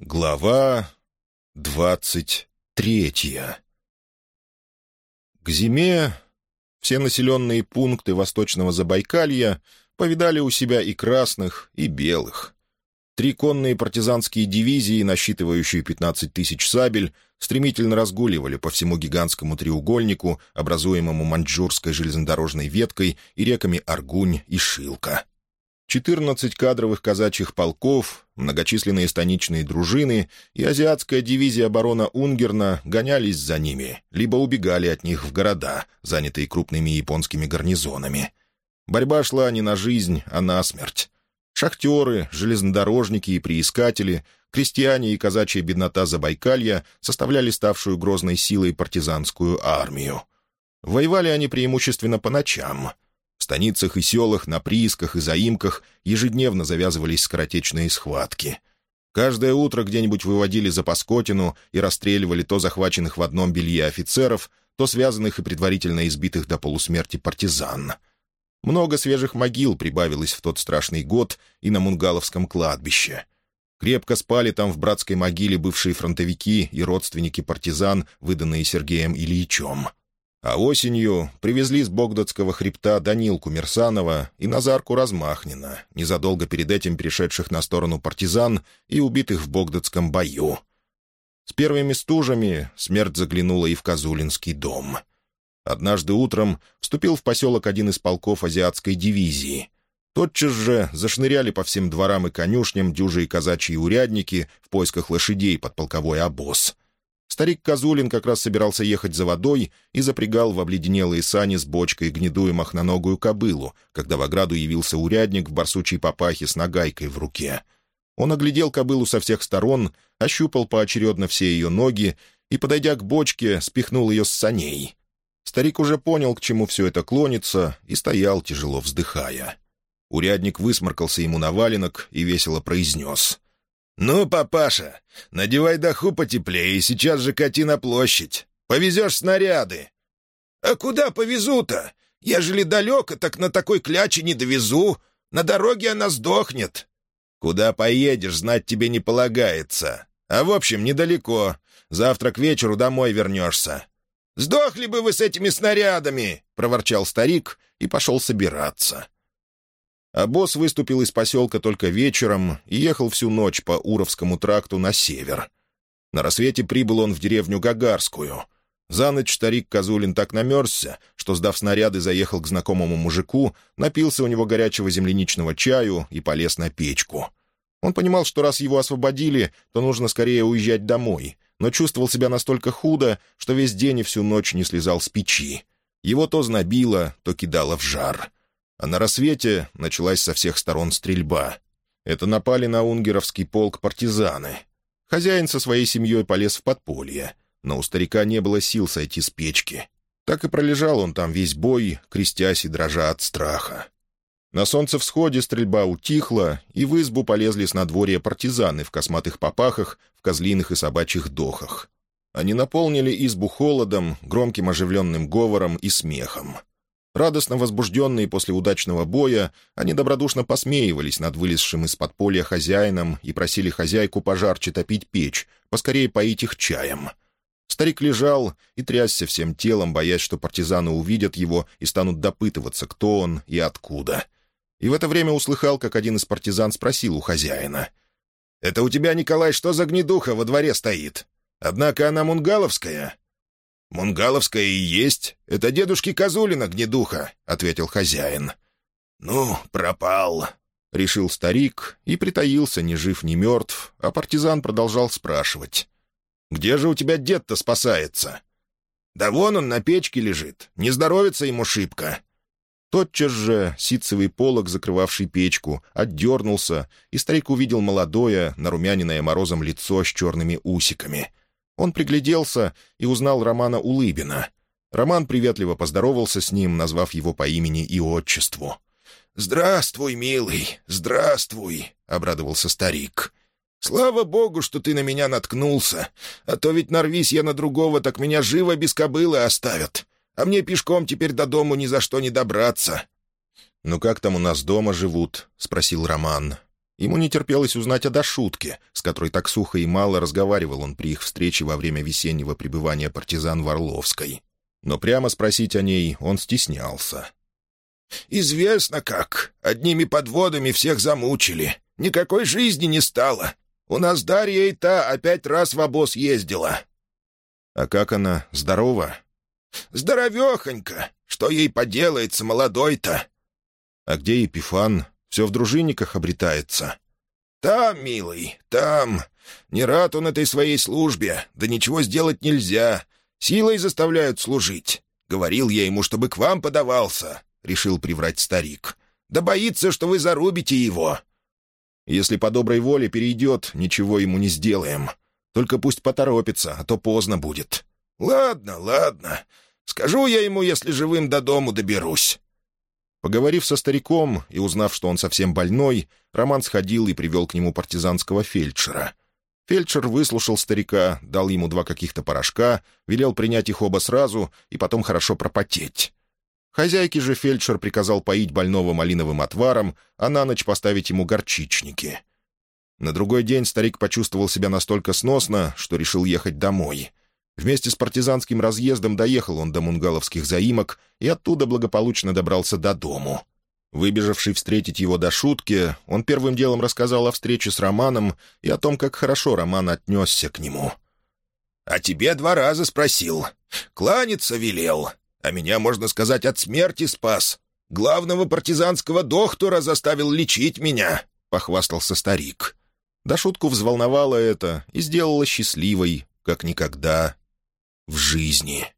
Глава двадцать третья К зиме все населенные пункты Восточного Забайкалья повидали у себя и красных, и белых. Три конные партизанские дивизии, насчитывающие 15 тысяч сабель, стремительно разгуливали по всему гигантскому треугольнику, образуемому маньчжурской железнодорожной веткой и реками Аргунь и Шилка. 14 кадровых казачьих полков, многочисленные станичные дружины и азиатская дивизия оборона Унгерна гонялись за ними, либо убегали от них в города, занятые крупными японскими гарнизонами. Борьба шла не на жизнь, а на смерть. Шахтеры, железнодорожники и приискатели, крестьяне и казачья беднота Забайкалья составляли ставшую грозной силой партизанскую армию. Воевали они преимущественно по ночам — в станицах и селах, на приисках и заимках ежедневно завязывались скоротечные схватки. Каждое утро где-нибудь выводили за Паскотину и расстреливали то захваченных в одном белье офицеров, то связанных и предварительно избитых до полусмерти партизан. Много свежих могил прибавилось в тот страшный год и на Мунгаловском кладбище. Крепко спали там в братской могиле бывшие фронтовики и родственники партизан, выданные Сергеем Ильичем. А осенью привезли с Богдатского хребта Данилку Мерсанова и Назарку Размахнина, незадолго перед этим перешедших на сторону партизан и убитых в Богдатском бою. С первыми стужами смерть заглянула и в Козулинский дом. Однажды утром вступил в поселок один из полков азиатской дивизии. Тотчас же зашныряли по всем дворам и конюшням дюжи и казачьи урядники в поисках лошадей под полковой обоз — Старик Козулин как раз собирался ехать за водой и запрягал в обледенелые сани с бочкой гнедую махноногую кобылу, когда в ограду явился урядник в барсучей папахе с нагайкой в руке. Он оглядел кобылу со всех сторон, ощупал поочередно все ее ноги и, подойдя к бочке, спихнул ее с саней. Старик уже понял, к чему все это клонится, и стоял, тяжело вздыхая. Урядник высморкался ему на валенок и весело произнес. «Ну, папаша, надевай даху потеплее и сейчас же кати на площадь. Повезешь снаряды». «А куда повезу-то? Ежели далеко, так на такой кляче не довезу. На дороге она сдохнет». «Куда поедешь, знать тебе не полагается. А в общем, недалеко. Завтра к вечеру домой вернешься». «Сдохли бы вы с этими снарядами!» — проворчал старик и пошел собираться. А босс выступил из поселка только вечером и ехал всю ночь по Уровскому тракту на север. На рассвете прибыл он в деревню Гагарскую. За ночь старик Козулин так намерзся, что, сдав снаряды, заехал к знакомому мужику, напился у него горячего земляничного чаю и полез на печку. Он понимал, что раз его освободили, то нужно скорее уезжать домой, но чувствовал себя настолько худо, что весь день и всю ночь не слезал с печи. Его то знобило, то кидало в жар — а на рассвете началась со всех сторон стрельба. Это напали на унгеровский полк партизаны. Хозяин со своей семьей полез в подполье, но у старика не было сил сойти с печки. Так и пролежал он там весь бой, крестясь и дрожа от страха. На солнцевсходе стрельба утихла, и в избу полезли с надворья партизаны в косматых попахах, в козлиных и собачьих дохах. Они наполнили избу холодом, громким оживленным говором и смехом. Радостно возбужденные после удачного боя, они добродушно посмеивались над вылезшим из подполья хозяином и просили хозяйку пожарче топить печь, поскорее поить их чаем. Старик лежал и трясся всем телом, боясь, что партизаны увидят его и станут допытываться, кто он и откуда. И в это время услыхал, как один из партизан спросил у хозяина. «Это у тебя, Николай, что за гнедуха во дворе стоит? Однако она мунгаловская?» «Мунгаловская и есть. Это дедушки Козулина гнедуха», — ответил хозяин. «Ну, пропал», — решил старик и притаился, ни жив, ни мертв, а партизан продолжал спрашивать. «Где же у тебя дед-то спасается?» «Да вон он на печке лежит. Не здоровится ему шибко». Тотчас же ситцевый полог, закрывавший печку, отдернулся, и старик увидел молодое, нарумяненное морозом лицо с черными усиками — он пригляделся и узнал Романа Улыбина. Роман приветливо поздоровался с ним, назвав его по имени и отчеству. «Здравствуй, милый, здравствуй!» — обрадовался старик. «Слава богу, что ты на меня наткнулся, а то ведь нарвись я на другого, так меня живо без кобылы оставят, а мне пешком теперь до дому ни за что не добраться». «Ну как там у нас дома живут?» — спросил Роман. Ему не терпелось узнать о Дашутке, с которой так сухо и мало разговаривал он при их встрече во время весеннего пребывания партизан в Орловской. Но прямо спросить о ней он стеснялся. «Известно как. Одними подводами всех замучили. Никакой жизни не стало. У нас Дарья и та опять раз в обоз ездила». «А как она? Здорова?» «Здоровехонька. Что ей поделается, молодой-то?» «А где Епифан? Все в дружинниках обретается?» «Там, милый, там. Не рад он этой своей службе, да ничего сделать нельзя. Силой заставляют служить. Говорил я ему, чтобы к вам подавался», — решил приврать старик. «Да боится, что вы зарубите его». «Если по доброй воле перейдет, ничего ему не сделаем. Только пусть поторопится, а то поздно будет». «Ладно, ладно. Скажу я ему, если живым до дому доберусь». Поговорив со стариком и узнав, что он совсем больной, Роман сходил и привел к нему партизанского фельдшера. Фельдшер выслушал старика, дал ему два каких-то порошка, велел принять их оба сразу и потом хорошо пропотеть. Хозяйке же фельдшер приказал поить больного малиновым отваром, а на ночь поставить ему горчичники. На другой день старик почувствовал себя настолько сносно, что решил ехать домой — Вместе с партизанским разъездом доехал он до мунгаловских заимок и оттуда благополучно добрался до дому. Выбежавший встретить его до шутки, он первым делом рассказал о встрече с Романом и о том, как хорошо Роман отнесся к нему. «А тебе два раза спросил. Кланяться велел. А меня, можно сказать, от смерти спас. Главного партизанского доктора заставил лечить меня», — похвастался старик. Да шутку взволновало это и сделало счастливой, как никогда в жизни.